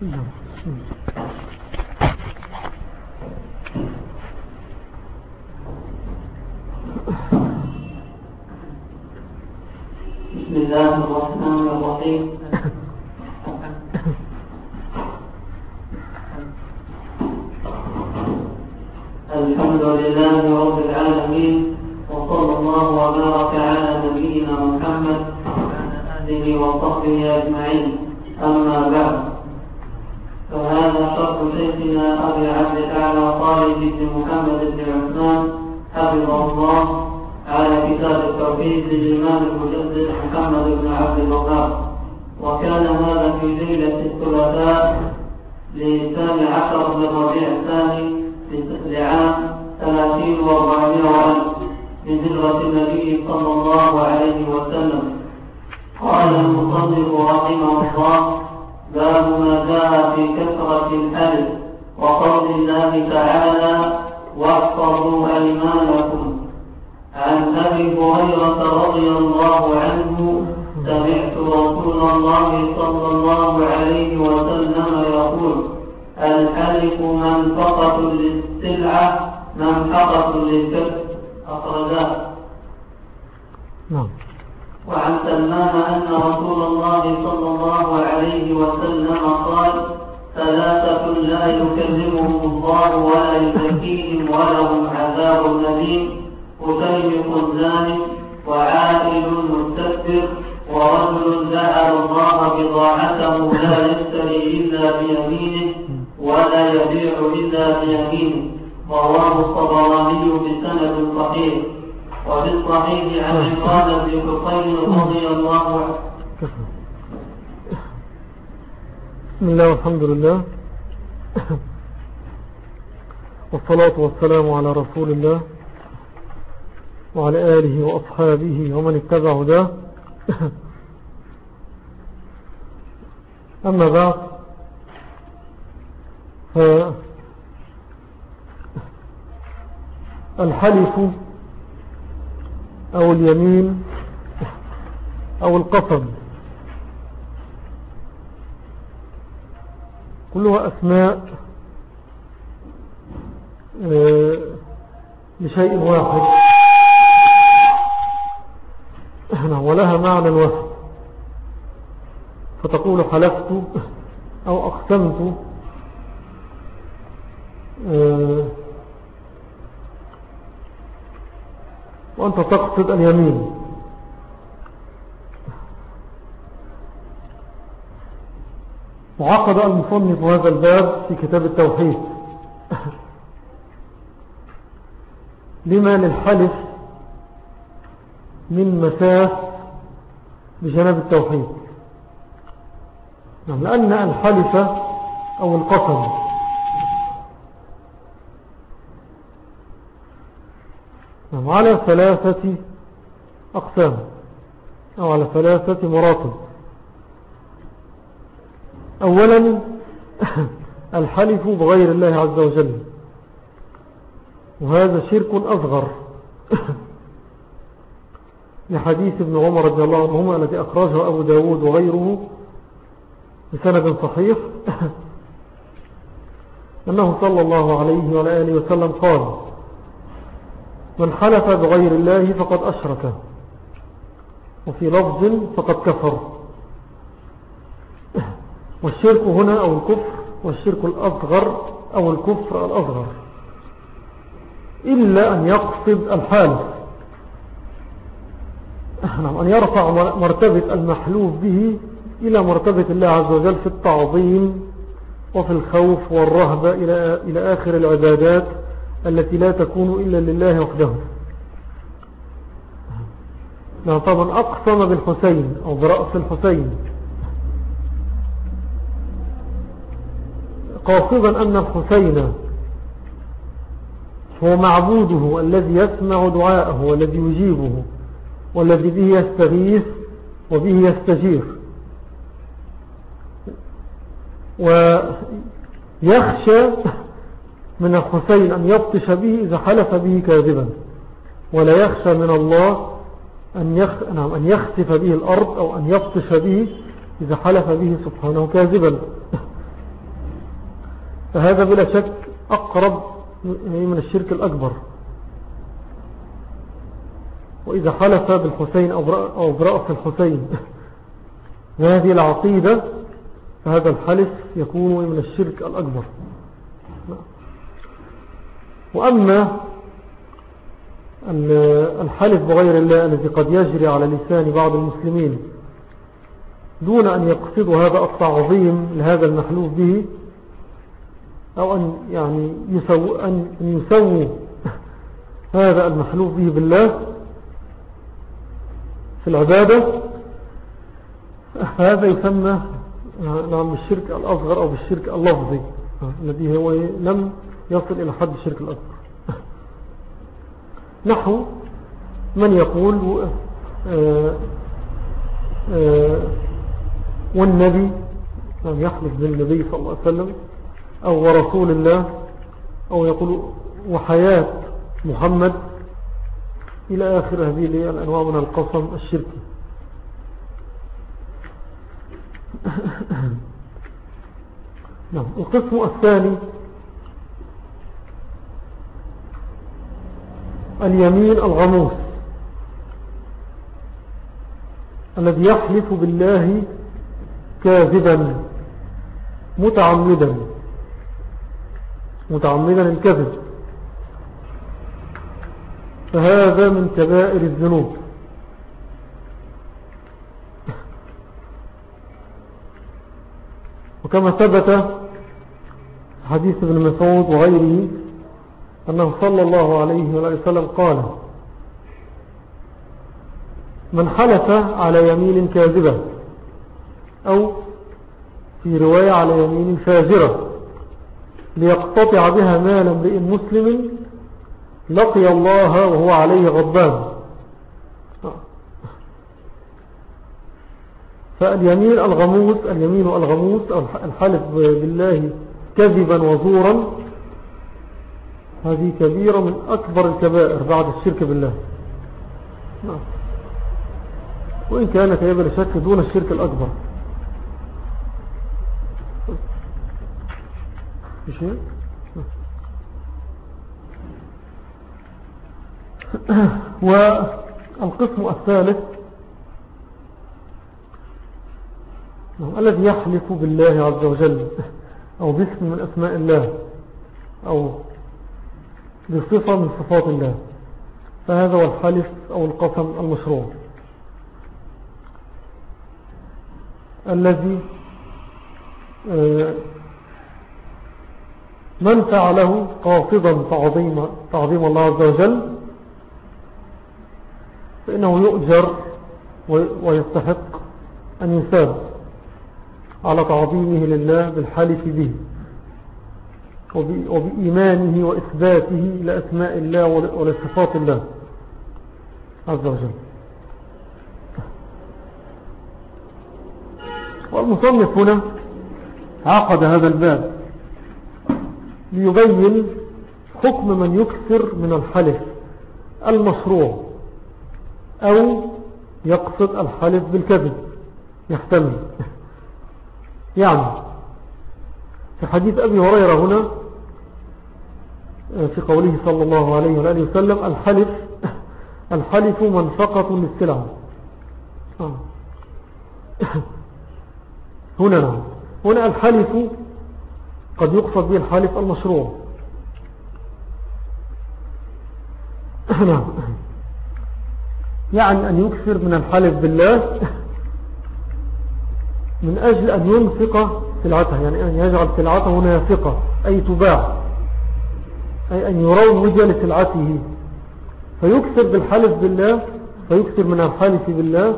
بسم منفقة للكسب أخرجاه. نعم. وعن سلمان أن رسول الله صلى الله عليه وسلم قال ثلاثة لا يكلمهم الله ولا يزكيهم ولهم عذاب أليم. مكلف زاني وعائل مستكبر ورجل جعل الله بضاعته لا يشتري إلا بيمينه ولا يبيع إلا بيمينه. رواه الطبراني بسند صحيح وفي الصحيح عن عمران بن حصين رضي الله عنه. بسم الله والحمد لله. والصلاة والسلام على رسول الله وعلى آله وأصحابه ومن اتبع هداه. أما بعد فالحلف أو اليمين أو القصد. كلها أسماء لشيء واحد. ولها معنى واحد فتقول حلفت أو أقسمت وأنت تقصد اليمين. وعقد المصنف هذا الباب في كتاب التوحيد. لما للحلف من مساس بجناب التوحيد. لأن الحلف أو القسم نعم على ثلاثة أقسام أو على ثلاثة مراتب. أولا الحلف بغير الله عز وجل. وهذا شرك أصغر. لحديث ابن عمر رضي الله عنهما الذي أخرجه أبو داود وغيره بسند صحيح أنه صلى الله عليه وعلى آله وسلم قال من حلف بغير الله فقد أشرك. وفي لفظ فقد كفر. والشرك هنا أو الكفر والشرك الأصغر أو الكفر الأصغر. إلا أن يقصد الحالف نعم أن يرفع مرتبة المحلوف به إلى مرتبة الله عز وجل في التعظيم وفي الخوف والرهبة إلى, إلى آخر العبادات. التي لا تكون إلا لله وحده. نعم طبعا أقسم بالحسين أو برأس الحسين. قاصدا أن الحسين هو معبوده الذي يسمع دعاءه والذي يجيبه والذي به يستغيث وبه يستجير. ويخشى من الحسين أن يبطش به إذا حلف به كاذبا. ولا يخشى من الله. نعم أن يخسف به الأرض أو أن يبطش به إذا حلف به سبحانه كاذبا. فهذا بلا شك أقرب من الشرك الأكبر. وإذا حلف بالحسين أو برأس الحسين وهذه العقيدة فهذا الحلف يكون من الشرك الأكبر. وأما الحلف بغير الله الذي قد يجري على لسان بعض المسلمين دون أن يقصدوا هذا التعظيم لهذا المحلوف به أو أن يعني يسووا, أن يسووا هذا المحلوف به بالله في العبادة هذا يسمى نعم بالشرك الأصغر أو بالشرك اللفظي الذي هو لم يصل إلى حد الشرك الأكبر. نحو من يقول آه، آه، والنبي نعم يحلف بالنبي صلى الله عليه وسلم أو ورسول الله أو يقول وحياة محمد إلى آخر هذه الأنواع من القسم الشركي. نعم القسم الثاني اليمين الغموس الذي يحلف بالله كاذبا متعمدا متعمدا الكذب. فهذا من كبائر الذنوب. وكما ثبت حديث ابن مسعود وغيره أنه صلى الله عليه وسلم قال من حلف على يمين كاذبة أو في رواية على يمين فاجرة ليقتطع بها مال امرئ مسلم لقي الله وهو عليه غضبان. فاليمين الغموس اليمين الغموس الحلف بالله كذبا وزورا هذه كبيرة من أكبر الكبائر بعد الشرك بالله. نعم. وإن كان كبير الشرك دون الشرك الأكبر. شيء؟ والقسم الثالث نعم، الذي يحلف بالله عز وجل أو باسم من أسماء الله أو بصفة من صفات الله فهذا هو الحلف أو القسم المشروع. الذي آه، من فعله قاصدا تعظيم, تعظيم الله عز وجل فإنه يؤجر ويستحق أن يساب على تعظيمه لله بالحلف به. وبإيمانه وإثباته لأسماء الله ولصفات الله. عز وجل. والمصنف هنا عقد هذا الباب ليبين حكم من يكثر من الحلف المشروع أو يقصد الحلف بالكذب. يحتمل. يعني في حديث أبي هريرة هنا في قوله صلى الله عليه وآله وسلم الحلف الحلف منفقة للسلع آه. هنا نعم. هنا الحلف قد يقصد به الحلف المشروع. نعم. يعني أن يكثر من الحلف بالله من أجل أن ينفق سلعتها يعني أن يجعل سلعته نافقة أي تباع. أي أن يروج لسلعته فيكثر بالحلف بالله فيكثر من الحلف بالله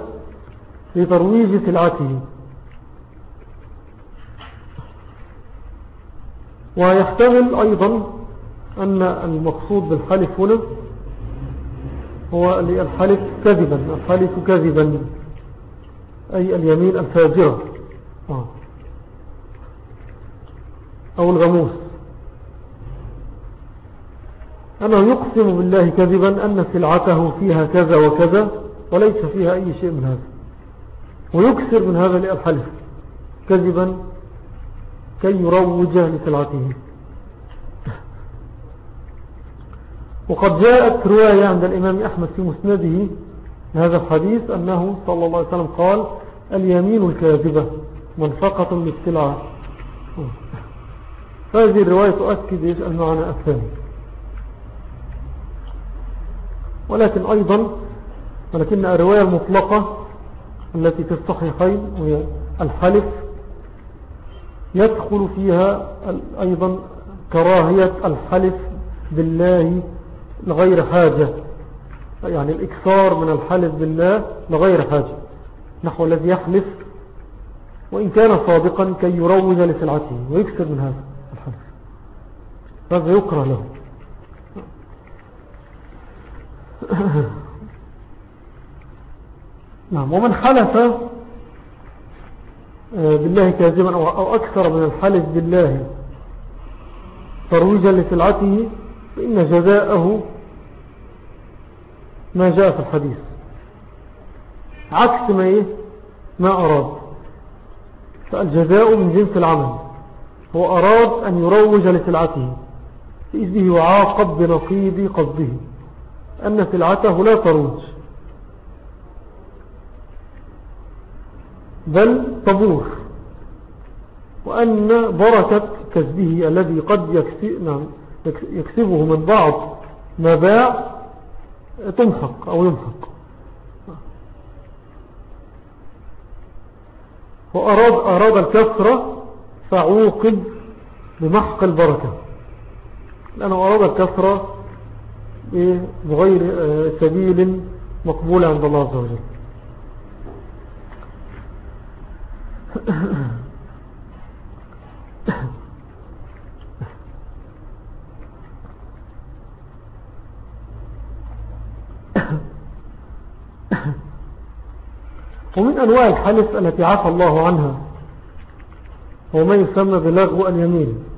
لترويج سلعته ويحتمل أيضا أن المقصود بالحلف هنا هو الحلف كذبا الحلف كذبا أي اليمين الفاجرة. آه. أو الغموس. أنه يقسم بالله كذبا أن سلعته فيها كذا وكذا وليس فيها أي شيء من هذا. ويكثر من هذا الحلف كذبا كي يروج لسلعته. وقد جاءت رواية عند الإمام أحمد في مسنده هذا الحديث أنه صلى الله عليه وسلم قال اليمين الكاذبة منفقة للسلعة. هذه الرواية تؤكد المعنى الثاني. ولكن أيضا ولكن الرواية المطلقة التي في الصحيحين وهي الحلف يدخل فيها أيضا كراهية الحلف بالله لغير حاجة. يعني الإكثار من الحلف بالله لغير حاجة. نحو الذي يحلف وإن كان صادقا كي يروج لسلعته ويكسر من هذا الحلف. هذا يكره له. نعم ومن حلف آه، بالله كاذبا أو أكثر من الحلف بالله ترويجا لسلعته فإن جزاءه ما جاء في الحديث. عكس ما إيه؟ ما أراد. فالجزاء من جنس العمل. هو أراد أن يروج لسلعته فإذ يعاقب بنقيض قصده. أن سلعته لا تروج. بل تبور. وأن بركة كسبه الذي قد نعم، يكسبه من بعض ما باع أو يمحق. وأراد أراد الكسرة فعوقب بمحق البركة. لأنه أراد الكسرة بغير آه، سبيل مقبول عند الله عز وجل. ومن أنواع الحلف التي عفى الله عنها هو ما يسمى بلغو اليمين.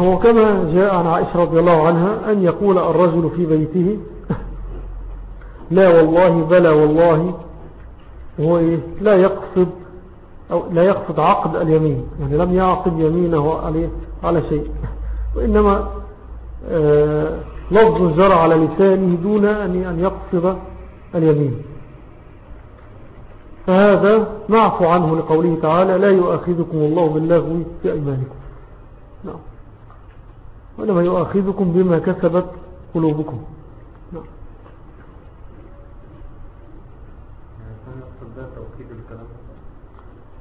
وكما جاء عن عائشة رضي الله عنها أن يقول الرجل في بيته لا والله بلا والله. هو إيه؟ لا يقصد أو لا يقصد عقد اليمين. يعني لم يعقد يمينه عليه على شيء. وإنما آه لفظ جرى على لسانه دون أن يقصد اليمين. فهذا معفو عنه لقوله تعالى لا يؤاخذكم الله باللغو في أيمانكم. نعم. وإنما يؤاخذكم بما كسبت قلوبكم.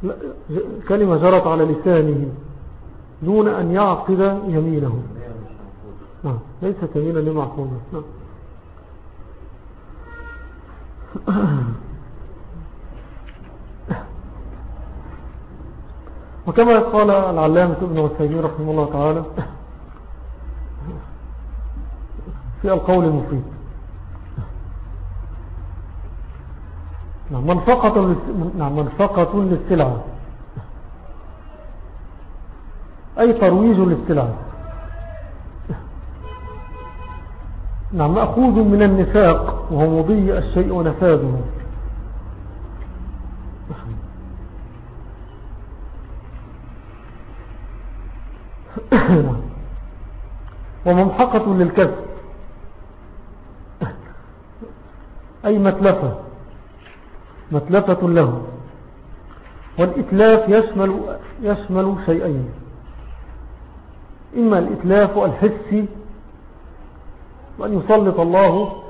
لا كلمة جرت على لسانه دون أن يعقد يمينه نعم ليست يمينا لمعقودة نعم. وكما قال العلامة ابن وسيمين رحمه الله تعالى في القول المفيد. نعم منفقة, نعم منفقة للسلعة أي ترويج للسلعة نعم مأخوذ من النفاق وهو مضي الشيء ونفاذه. وممحقة للكذب أي متلفة. متلفة له. والإتلاف يشمل, يشمل شيئين. إما الإتلاف الحسي وأن يسلط الله.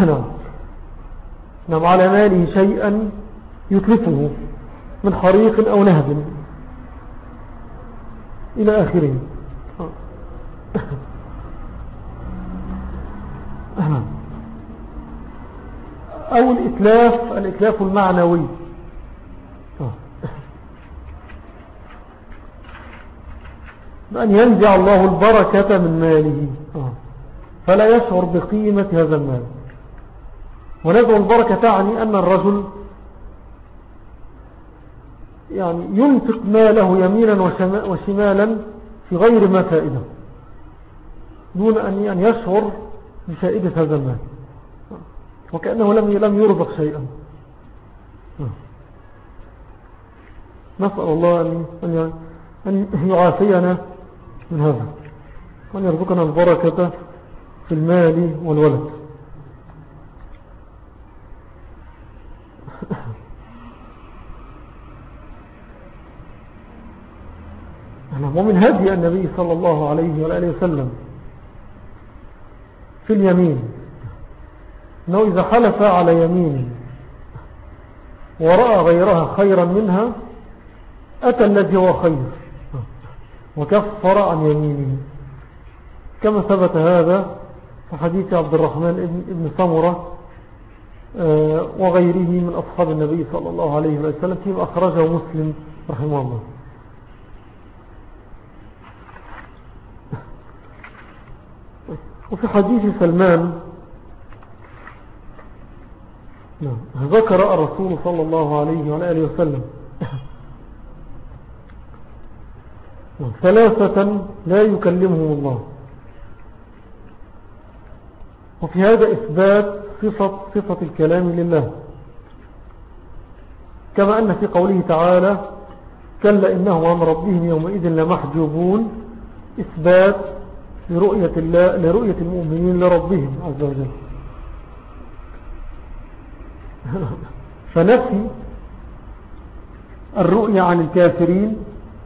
نعم. نعم على ماله شيئا يتلفه من حريق أو نهب إلى آخره. أو الإتلاف الإتلاف المعنوي. بأن ينزع الله البركة من ماله. فلا يشعر بقيمة هذا المال. ونزع البركة تعني أن الرجل يعني ينفق ماله يمينا وشمالا في غير ما فائدة. دون أن يشعر بفائدة هذا المال. وكأنه لم لم يرزق شيئا. نسأل الله أن يعافينا من هذا. وأن يرزقنا البركة في المال والولد. ومن هدي النبي صلى الله عليه وآله وسلم. في اليمين. أنه إذا حلف على يمين ورأى غيرها خيرا منها أتى الذي هو خير. وكفر عن يمينه. كما ثبت هذا في حديث عبد الرحمن بن سمرة آه، وغيره من أصحاب النبي صلى الله عليه وسلم فيما أخرجه مسلم رحمه الله. وفي حديث سلمان نعم، ذكر الرسول صلى الله عليه وآله وسلم ثلاثة لا يكلمهم الله. وفي هذا إثبات صفة, صفة الكلام لله. كما أن في قوله تعالى كلا إنهم عن ربهم يومئذ لمحجوبون إثبات لرؤية, الله لرؤية المؤمنين لربهم عز وجل. فنفي الرؤية عن الكافرين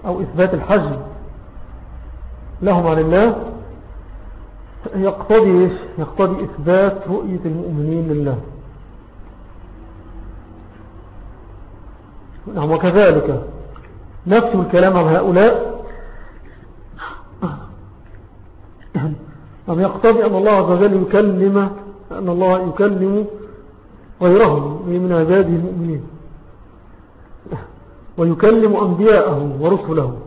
أو إثبات الحجم لهم عن الله. يقتضي, يقتضي إثبات رؤية المؤمنين لله. نعم وكذلك نفس الكلام عن هؤلاء أم يقتضي أن الله عز وجل يكلم أن الله يكلم غيرهم من عباده المؤمنين. ويكلم أنبياءه ورسله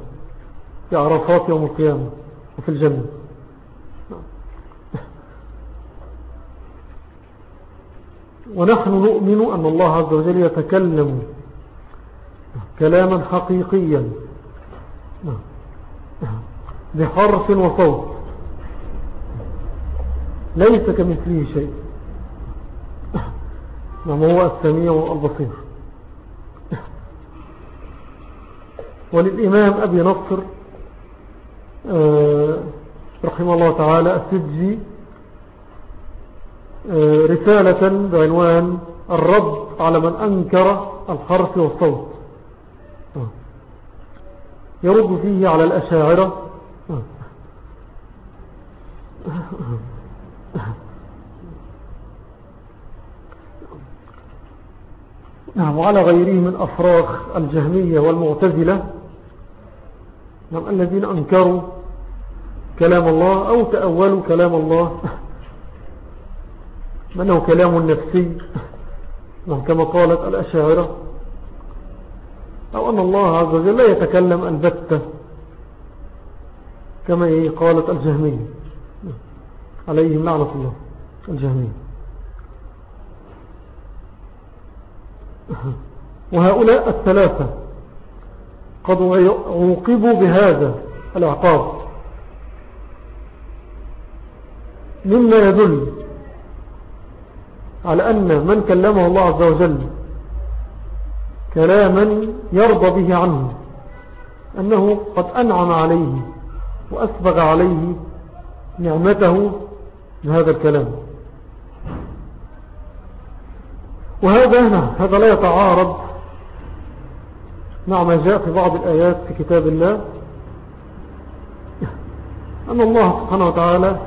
في عرفات يوم القيامة وفي الجنة. ونحن نؤمن أن الله عز وجل يتكلم كلاما حقيقيا. بحرف وصوت. ليس كمثله شيء. نعم هو السميع البصير. وللإمام أبي نصر آه، رحمه الله تعالى السجي آه، رسالة بعنوان الرد على من أنكر الحرف والصوت. يرد فيه على الأشاعرة. نعم وعلى غيره من أفراخ الجهمية والمعتزلة نعم الذين أنكروا كلام الله أو تأولوا كلام الله أنه كلام نفسي نعم كما قالت الأشاعرة أو أن الله عز وجل لا يتكلم البتة كما قالت الجهمية عليهم لعنة الله الجهمية. وهؤلاء الثلاثة قد عوقبوا بهذا العقاب. مما يدل على أن من كلمه الله عز وجل كلاما يرضى به عنه أنه قد أنعم عليه وأسبغ عليه نعمته بهذا الكلام. وهذا هنا هذا لا يتعارض مع ما جاء في بعض الآيات في كتاب الله. أن الله سبحانه وتعالى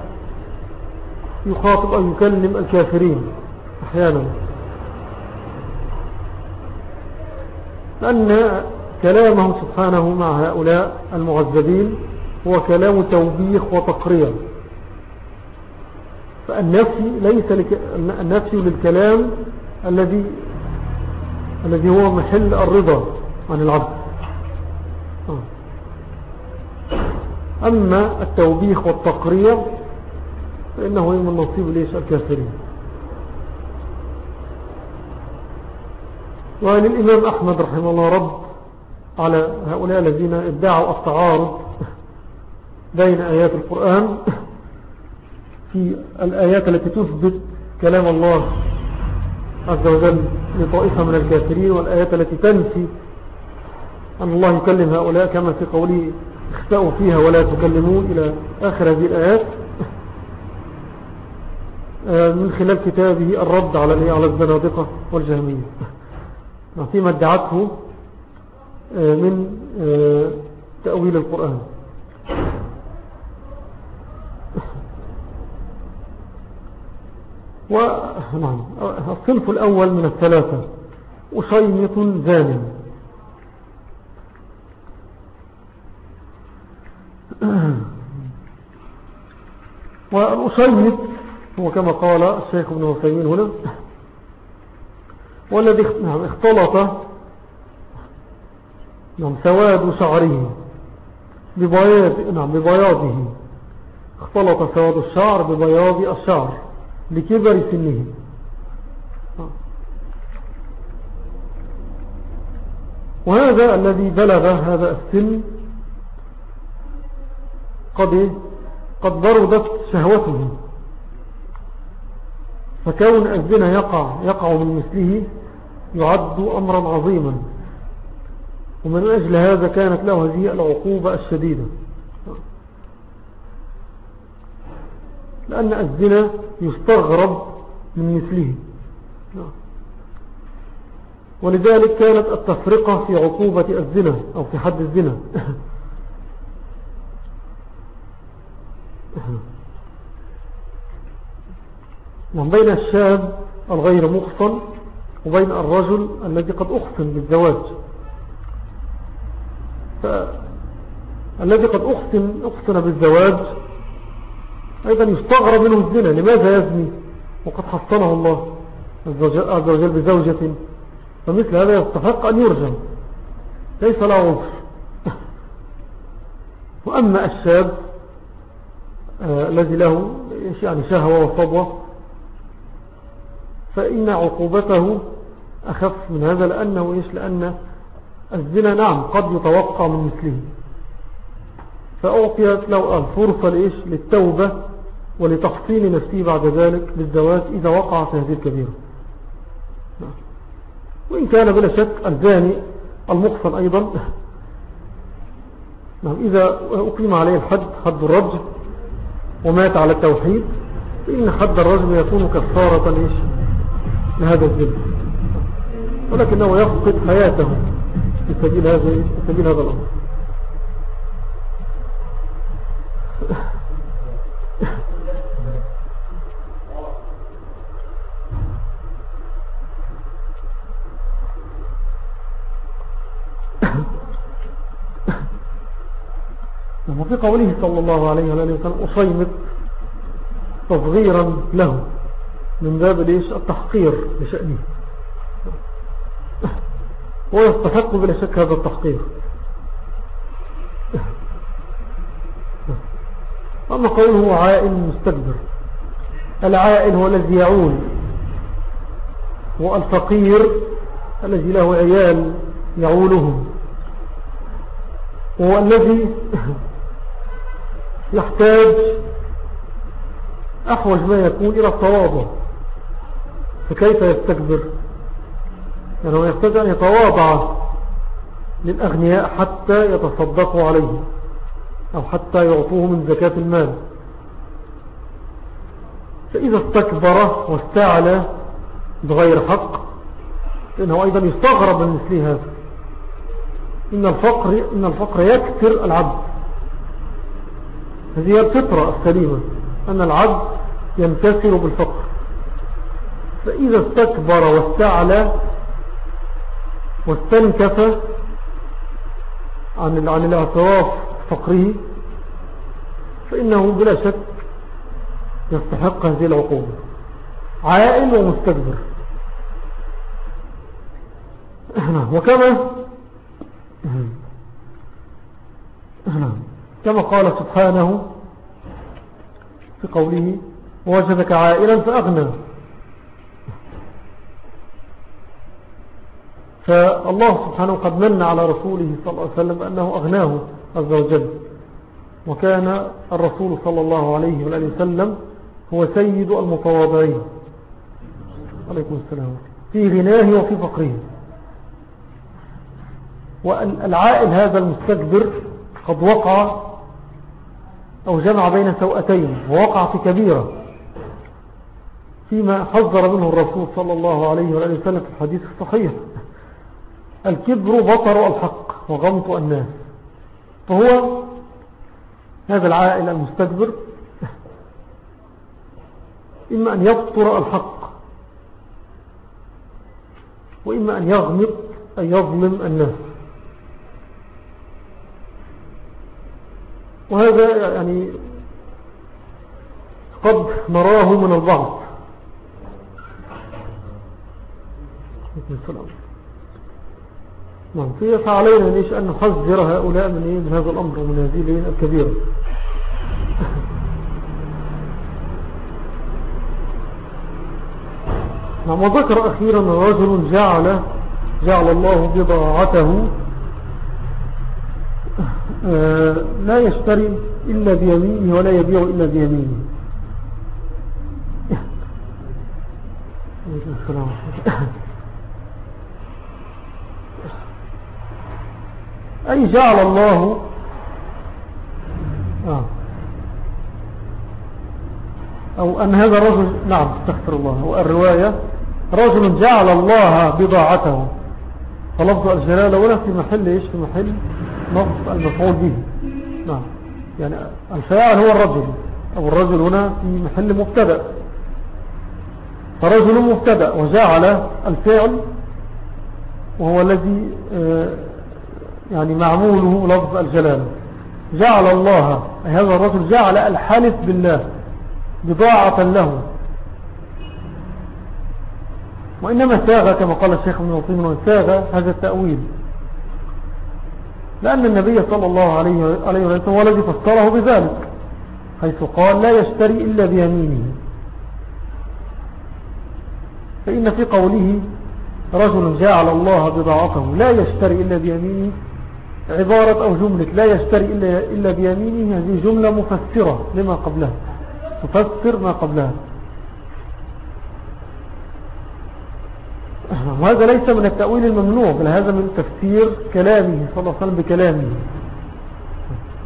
يخاطب أو يكلم الكافرين أحيانا. لأن كلامه سبحانه مع هؤلاء المعذبين هو كلام توبيخ وتقرير. فالنفي ليس لك النفي للكلام الذي الذي هو محل الرضا عن العبد آه. أما التوبيخ والتقرير فإنه من نصيب ليش الكافرين وعن الإمام أحمد رحمه الله رب على هؤلاء الذين ادعوا التعارض بين آيات القرآن في الآيات التي تثبت كلام الله عز وجل لطائفة من الكافرين والآيات التي تنفي أن الله يكلم هؤلاء كما في قوله اختأوا فيها ولا تكلمون إلى آخر هذه الآيات. آه، من خلال كتابه الرد على على الزنادقة والجهمية. فيما ادعته آه، من آه، تأويل القرآن. ونعم الصنف الأول من الثلاثة. أشيمط زان والأشيمط هو كما قال الشيخ ابن وسيمين هنا. والذي نعم اختلط. نعم سواد شعره. ببياض نعم ببياضه. اختلط سواد الشعر ببياض الشعر. لكبر سنه؟ وهذا الذي بلغ هذا السن قد قد بردت شهوته. فكون الزنا يقع يقع من مثله يعد أمرا عظيما. ومن أجل هذا كانت له هذه العقوبة الشديدة. لأن الزنا يستغرب من مثله. ولذلك كانت التفرقة في عقوبة الزنا أو في حد الزنا. وبين بين الشاب الغير مخصن وبين الرجل الذي قد أخصن بالزواج. فالذي قد أخصن, أخصن بالزواج أيضا يستغرب منه الزنا لماذا يزني وقد حصنه الله عز وجل بزوجة. فمثل هذا يستحق أن يرجم. ليس له عذر وأما الشاب آه الذي له يعني شهوة وصبوة فإن عقوبته أخف من هذا لأنه إيش لأن الزنا نعم قد يتوقع من مثله. فأعطيت له الفرصة لإيش للتوبة ولتحصين نفسه بعد ذلك بالزواج إذا وقع في هذه الكبيرة. وإن كان بلا شك الزاني المخصن أيضا. نعم إذا أقيم عليه الحد حد الرجل ومات على التوحيد فإن حد الرجل يكون كفارة لهذا الزنا ولكنه يفقد حياته في سبيل هذا الأمر. وفي قوله صلى الله عليه وسلم أصيمت تصغيرا له من باب ليش التحقير لشأنه ويستحق بلا شك هذا التحقير. أما قوله عائل مستكبر. العائل هو الذي يعول والفقير الذي له عيال يعولهم. هو الذي يحتاج أحوج ما يكون إلى التواضع. فكيف يستكبر؟ يعني هو يحتاج أن يتواضع للأغنياء حتى يتصدقوا عليه. أو حتى يعطوه من زكاة المال. فإذا استكبر واستعلى بغير حق فإنه أيضا يستغرب من مثل هذا. إن الفقر, إن الفقر يكثر العبد. هذه الفطرة السليمة أن العبد ينكسر بالفقر. فإذا استكبر واستعلى واستنكف عن الأعتراف فقره فإنه بلا شك يستحق هذه العقوبة. عائل ومستكبر. وكما كما قال سبحانه في قوله وجدك عائلا فأغنى فالله سبحانه قد من على رسوله صلى الله عليه وسلم أنه أغناه. عز وجل. وكان الرسول صلى الله عليه وآله وسلم هو سيد المتواضعين. عليكم السلام. في غناه وفي فقره. والعائل هذا المستكبر قد وقع أو جمع بين سوءتين ووقع في كبيرة. فيما حذر منه الرسول صلى الله عليه وآله وسلم في الحديث الصحيح. الكبر بطر الحق وغمط الناس. فهو هذا العائل المستكبر إما أن يبطر الحق وإما أن يغمط أن يظلم الناس. وهذا يعني قد نراه من البعض نعم. فعلينا ليش أن نحذر هؤلاء من, إيه؟ من هذا الأمر ومن هذه الكبيرة. نعم. وذكر أخيرا رجل جعل جعل الله بضاعته آه، لا يشتري إلا بيمينه ولا يبيع إلا بيمينه. أي جعل الله. آه. أو أن هذا الرجل نعم استغفر الله. والرواية رجل جعل الله بضاعته. فلفظ الجلالة ولا في محل إيش في محل؟ نصف المفعول به. نعم. يعني الفاعل هو الرجل. أو الرجل هنا في محل مبتدأ. فرجل مبتدأ وجعل الفعل وهو الذي آه، يعني معموله لفظ الجلالة جعل الله هذا الرجل جعل الحلف بالله بضاعة له. وإنما ساغ كما قال الشيخ ابن وطيم ساغ هذا التأويل. لأن النبي صلى الله عليه وسلم هو الذي فسره بذلك حيث قال لا يشتري إلا بيمينه. فإن في قوله رجل جعل الله بضاعته لا يشتري إلا بيمينه عبارة أو جملة لا يشتري إلا بيمينه هذه جملة مفسرة لما قبلها. تفسر ما قبلها. وهذا ليس من التأويل الممنوع بل هذا من تفسير كلامه صلى الله عليه وسلم بكلامه.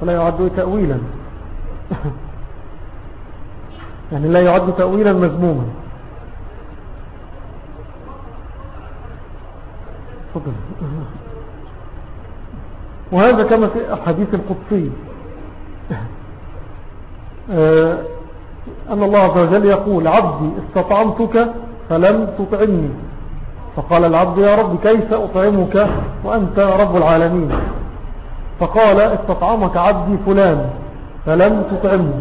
فلا يعد تأويلا. يعني لا يعد تأويلا مذموما. وهذا كما في الحديث القدسي. آه، أن الله عز وجل يقول عبدي استطعمتك فلم تطعمني. فقال العبد يا رب كيف أطعمك وأنت رب العالمين؟ فقال استطعمك عبدي فلان فلم تطعمني.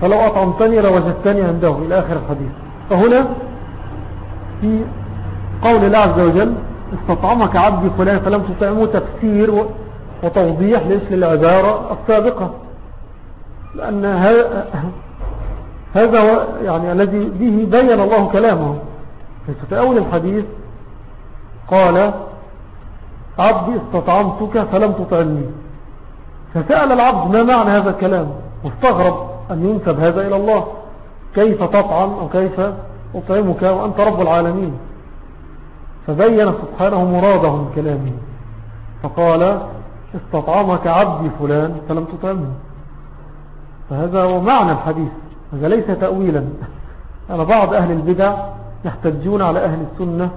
فلو أطعمتني لوجدتني عنده. إلى آخر الحديث. فهنا في قول الله عز وجل استطعمك عبدي فلان فلم تطعمه تفسير وتوضيح ليش للعبارة السابقة. لأن هذا يعني الذي به بين الله كلامه. في أول الحديث؟ قال عبدي استطعمتك فلم تطعني. فسأل العبد ما معنى هذا الكلام؟ واستغرب أن ينسب هذا إلى الله. كيف تطعم أو كيف أطعمك وأنت رب العالمين؟ فبين سبحانه مراده من كلامه فقال استطعمك عبدي فلان فلم تطعمه فهذا هو معنى الحديث هذا ليس تأويلا. أنا بعض أهل البدع يحتجون على أهل السنة.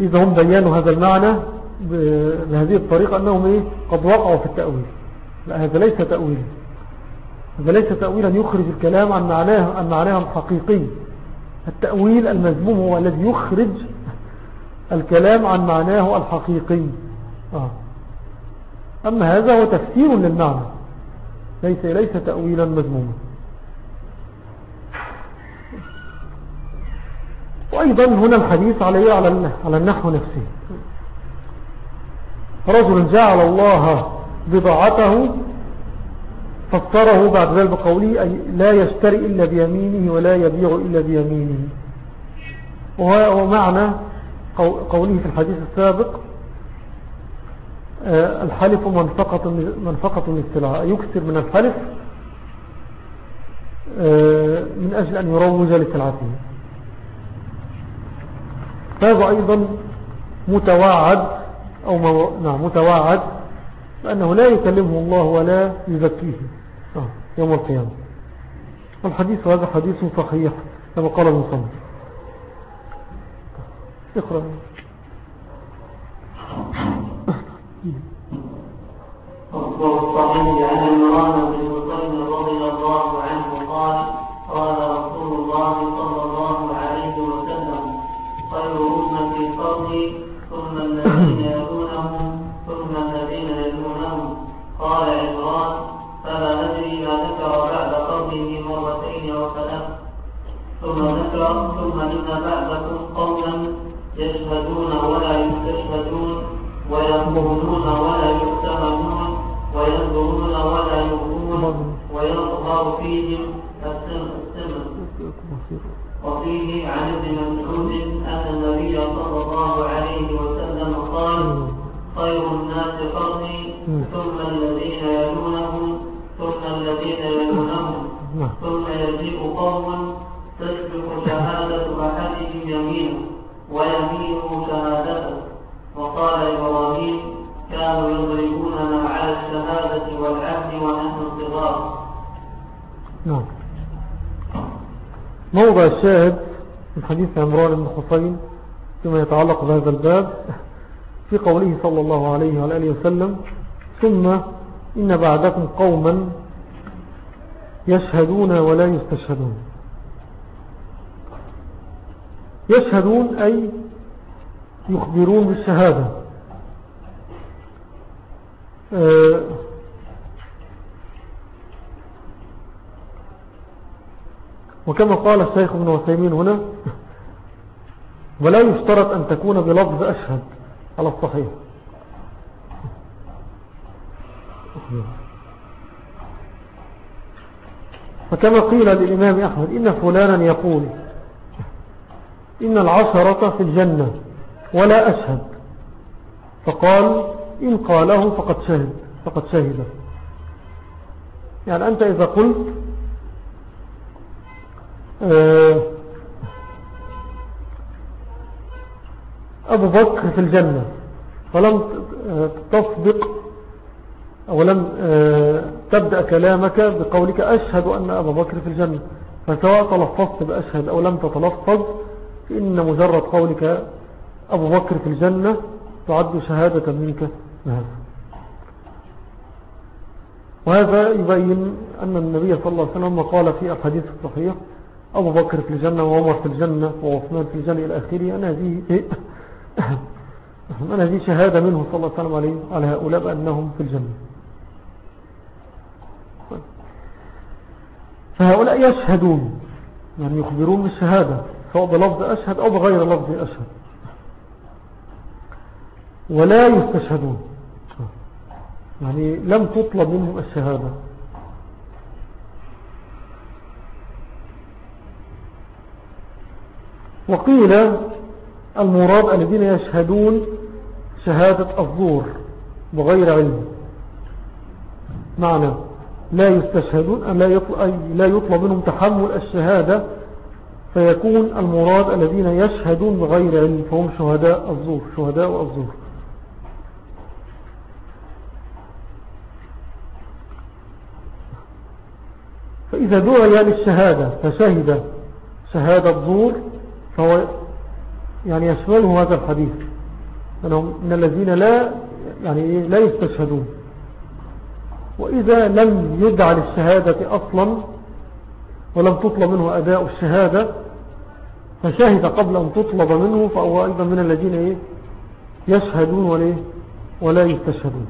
إذا هم بيانوا هذا المعنى بهذه الطريقة أنهم إيه؟ قد وقعوا في التأويل. لا هذا ليس تأويلا. هذا ليس تأويلا يخرج الكلام عن معناه, عن معناه الحقيقي. التأويل المذموم هو الذي يخرج الكلام عن معناه الحقيقي. آه. أما هذا هو تفسير للمعنى. ليس ليس تأويلا مذموما. وأيضا هنا الحديث عليه على على النحو نفسه. رجل جعل الله بضاعته فسره بعد ذلك بقوله أي لا يشتري إلا بيمينه ولا يبيع إلا بيمينه. وهو معنى قوله في الحديث السابق آه، الحلف منفقة, منفقة للسلعة. يكسر من الحلف آه، من أجل أن يروج لسلعته. هذا أيضا متوعد أو مو... نعم متوعد فأنه لا يكلمه الله ولا يزكيه. آه، يوم القيامة. الحديث هذا حديث صحيح كما قال المصنف. اقرأ عمران يشهدون ولا يستشهدون ويقولون ولا يؤتمنون وينظرون ولا يؤمنون ويظهر فيهم السمن وفيه عن ابن مسعود أن النبي صلى الله عليه وسلم قال خير الناس قرني ثم الذين يلونهم ثم الذين يلونهم. ثم يجيء قوم موضع الشاهد من حديث عمران بن حسين فيما يتعلق بهذا الباب في قوله صلى الله عليه وآله وسلم ثم إن بعدكم قوما يشهدون ولا يستشهدون. يشهدون أي يخبرون بالشهادة. آه، وكما قال الشيخ ابن وسيمين هنا ولا يشترط أن تكون بلفظ أشهد. على الصحيح. فكما قيل للإمام أحمد إن فلانا يقول إن العشرة في الجنة ولا أشهد. فقال إن قاله فقد شهد فقد شهد. يعني أنت إذا قلت أبو بكر في الجنة فلم تصدق أو لم آه، تبدأ كلامك بقولك أشهد أن أبا بكر في الجنة فسواء تلفظت بأشهد أو لم تتلفظ فإن مجرد قولك أبو بكر في الجنة تعد شهادة منك بهذا وهذا يبين أن النبي صلى الله عليه وسلم قال في الحديث الصحيح أبو بكر في الجنة وعمر في الجنة وعثمان في الجنة إلى آخره. أن هذه أن هذه شهادة منه صلى الله عليه وسلم على هؤلاء بأنهم في الجنة. فهؤلاء يشهدون يعني يخبرون بالشهادة سواء بلفظ أشهد أو بغير لفظ أشهد. ولا يستشهدون. يعني لم تطلب منهم الشهادة. وقيل المراد الذين يشهدون شهادة الظهور بغير علم. معنى لا يستشهدون أن لا يطلب, لا يطلب منهم تحمل الشهادة فيكون المراد الذين يشهدون بغير علم فهم شهداء الظهور شهداء الظهور فإذا دعي للشهادة فشهد شهادة الظهور فهو يعني يشمله هذا الحديث أنهم من الذين لا يعني لا يستشهدون. وإذا لم يدع للشهادة أصلا ولم تطلب منه أداء الشهادة فشهد قبل أن تطلب منه فهو أيضا من الذين إيه؟ يشهدون ولا يستشهدون.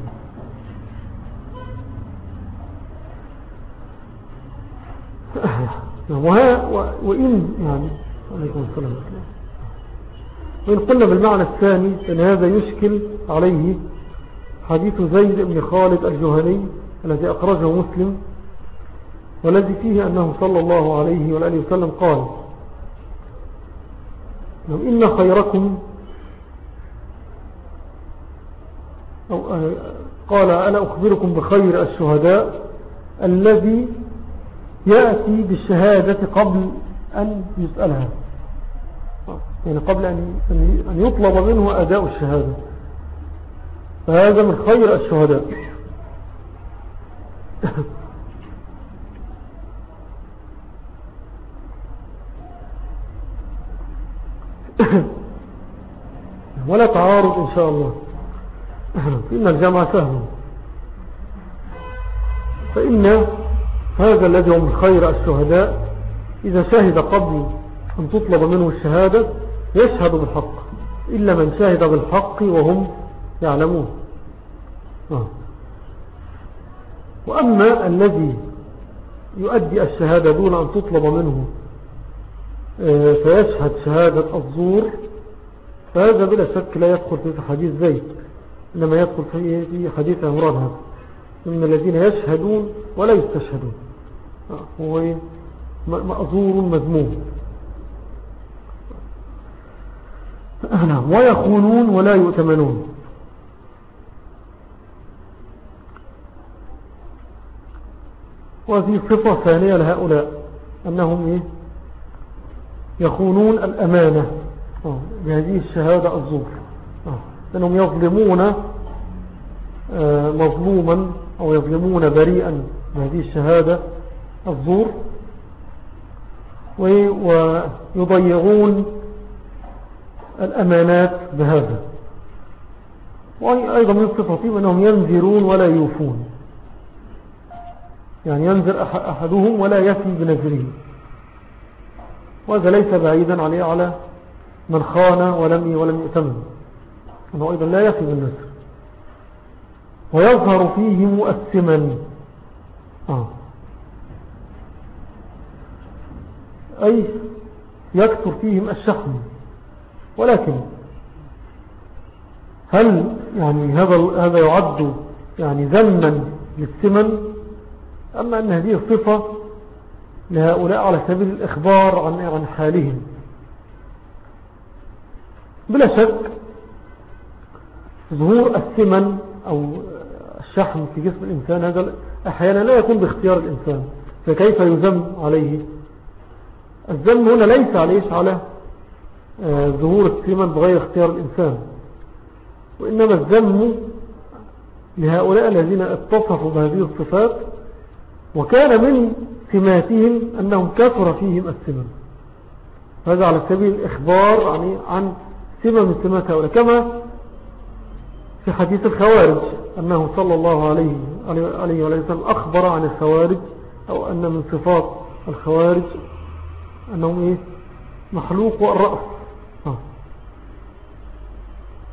وها وإن يعني عليكم السلام. وإن قلنا بالمعنى الثاني أن هذا يشكل عليه حديث زيد بن خالد الجهني الذي أخرجه مسلم والذي فيه أنه صلى الله عليه وآله وسلم قال إن خيركم أو قال أنا أخبركم بخير الشهداء الذي يأتي بالشهادة قبل أن يسألها. يعني قبل أن يطلب منه أداء الشهادة. فهذا من خير الشهداء. ولا تعارض إن شاء الله. إن الجمع سهل. فإن هذا الذي هم خير الشهداء إذا شهد قبل أن تطلب منه الشهادة يشهد بالحق. إلا من شهد بالحق وهم يعلمون. آه. وأما الذي يؤدي الشهادة دون أن تطلب منه آه، فيشهد شهادة الزور فهذا بلا شك لا يدخل في حديث زيد إنما يدخل في حديث أمران هذا. من الذين يشهدون ولا يستشهدون. آه، هو مأذور مذموم. نعم. ويخونون ولا يؤتمنون. وهذه صفة ثانية لهؤلاء أنهم إيه؟ يخونون الأمانة. آه، بهذه الشهادة الزور آه، أنهم يظلمون آه، مظلوما أو يظلمون بريئا بهذه الشهادة الزور ويضيعون الأمانات بهذا. وأيضا من صفتهم أنهم ينذرون ولا يوفون. يعني ينذر أحدهم ولا يفي بنذره. وهذا ليس بعيدا عليه على من خان ولم ولم يؤتمن أنه أيضا لا يفي بالنذر. ويظهر فيه مؤسما آه. أي يكثر فيهم الشحم ولكن هل يعني هذا هذا يعد يعني ذما للسمن؟ أما أن هذه الصفة لهؤلاء على سبيل الإخبار عن عن حالهم؟ بلا شك ظهور السمن أو الشحم في جسم الإنسان هذا أحيانا لا يكون باختيار الإنسان فكيف يذم عليه؟ الذم هنا ليس عليه على ظهور السمن بغير اختيار الإنسان. وإنما الذم لهؤلاء الذين اتصفوا بهذه الصفات وكان من سماتهم أنهم كثر فيهم السمن. هذا على سبيل الإخبار يعني عن سمة من سمات هؤلاء. كما في حديث الخوارج أنه صلى الله عليه عليه وسلم أخبر عن الخوارج أو أن من صفات الخوارج أنهم إيه؟ محلوق الرأس.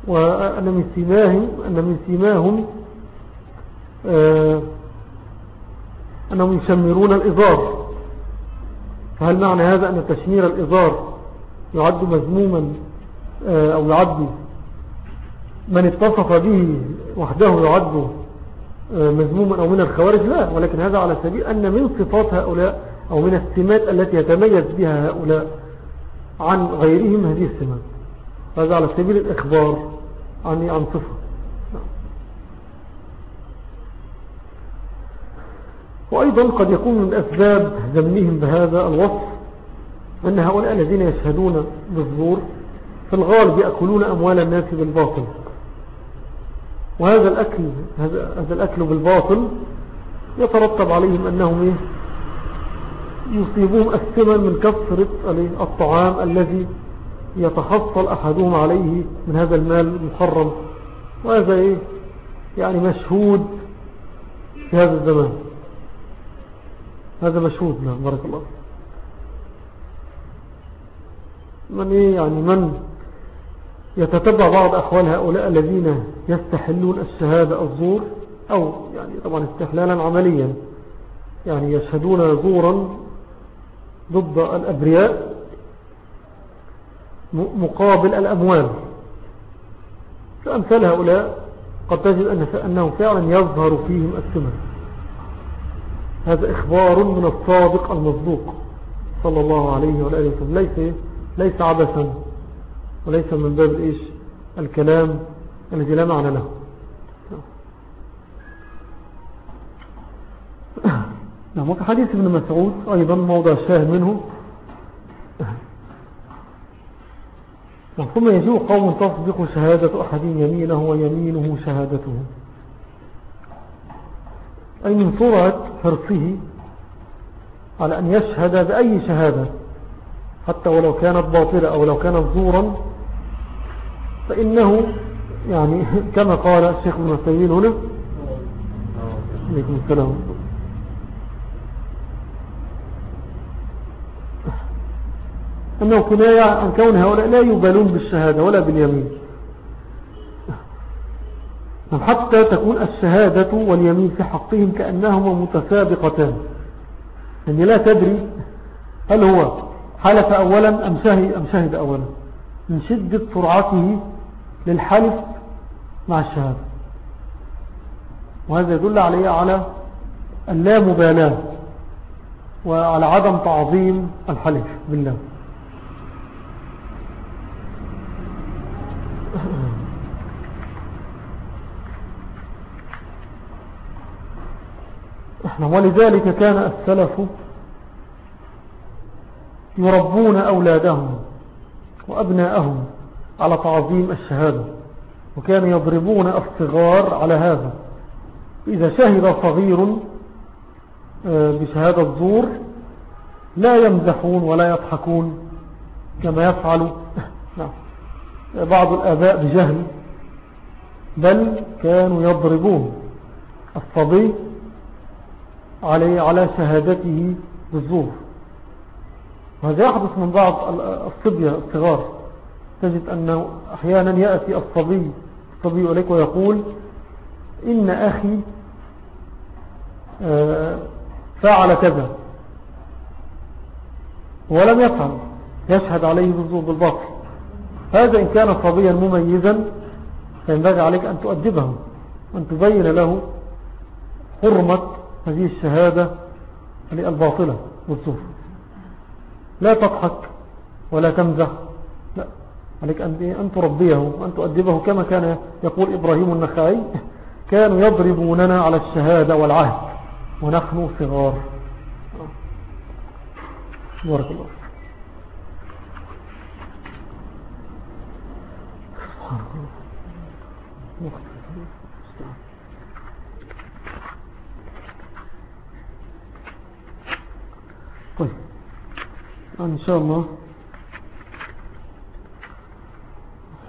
وأن من سماهم أن من سماهم آه أنهم يشمرون الإزار. فهل معنى هذا أن تشمير الإزار يعد مذموما آه، أو يعد من اتصف به وحده يعد آه، مذموما أو من الخوارج؟ لا ولكن هذا على سبيل أن من صفات هؤلاء أو من السمات التي يتميز بها هؤلاء عن غيرهم هذه السمات. هذا على سبيل الإخبار. عن صفة وأيضا قد يكون من أسباب ذمهم بهذا الوصف أن هؤلاء الذين يشهدون بالزور في الغالب يأكلون أموال الناس بالباطل. وهذا الأكل هذا الأكل بالباطل يترتب عليهم أنهم إيه؟ يصيبون الثمن من كثرة الطعام الذي يتحصل أحدهم عليه من هذا المال المحرم وهذا إيه؟ يعني مشهود في هذا الزمان. هذا مشهود نعم بارك الله من إيه؟ يعني من يتتبع بعض أحوال هؤلاء الذين يستحلون الشهادة الزور أو يعني طبعا استحلالا عمليا يعني يشهدون زورا ضد الأبرياء مقابل الأموال. فأمثال هؤلاء قد تجد أنه فعلا يظهر فيهم الثمن. هذا إخبار من الصادق المصدوق صلى الله عليه وآله وسلم. ليس, ليس عبثا وليس من باب إيش؟ الكلام الذي لا معنى له. نعم. وفي حديث ابن مسعود أيضا موضع الشاهد منه. ثم يجيء قوم تصدق شهادة أحد يمينه ويمينه شهادته. أي من سرعة حرصه على أن يشهد بأي شهادة حتى ولو كانت باطلة أو لو كانت زورا فإنه يعني كما قال الشيخ ابن هنا عليكم السلام. أنه كناية عن كون هؤلاء لا يبالون بالشهادة ولا باليمين. حتى تكون الشهادة واليمين في حقهم كأنهما متسابقتان. يعني لا تدري هل هو حلف أولا أم شهد, أم شهد أولا. من شدة سرعته للحلف مع الشهادة. وهذا يدل عليه على اللامبالاة وعلى عدم تعظيم الحلف بالله. ولذلك كان السلف يربون أولادهم وأبناءهم على تعظيم الشهادة وكانوا يضربون الصغار على هذا إذا شهد صغير آه، بشهادة زور لا يمزحون ولا يضحكون كما يفعل نعم. بعض الآباء بجهل بل كانوا يضربون الصبي عليه على شهادته بالزور. وهذا يحدث من بعض الصبية الصغار؟ تجد أنه أحيانا يأتي الصبي الصبي إليك ويقول إن أخي آه، فعل كذا. ولم يفعل يشهد عليه بالزور بالباطل. هذا إن كان صبيا مميزا فينبغي عليك أن تؤدبه وأن تبين له حرمة هذه الشهادة الباطلة والزور لا تضحك ولا تمزح. لا. عليك أن تربيه وأن تؤدبه كما كان يقول إبراهيم النخعي. كانوا يضربوننا على الشهادة والعهد ونحن صغار. بارك الله سبحان الله. طيب إن شاء الله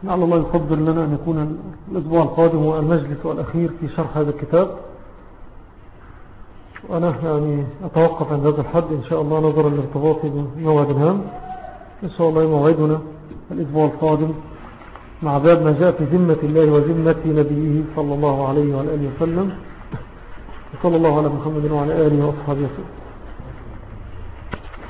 لعل الله يفضل لنا أن يكون الأسبوع القادم هو المجلس الأخير في شرح هذا الكتاب. وأنا يعني أتوقف عند هذا الحد. إن شاء الله نظرا لارتباطي بموعد الهام إن شاء الله موعدنا الأسبوع القادم مع باب ما جاء في ذمة الله وذمة نبيه صلى الله عليه وعلى وسلم. وصلى الله على محمد وعلى آله وأصحابه وسلم.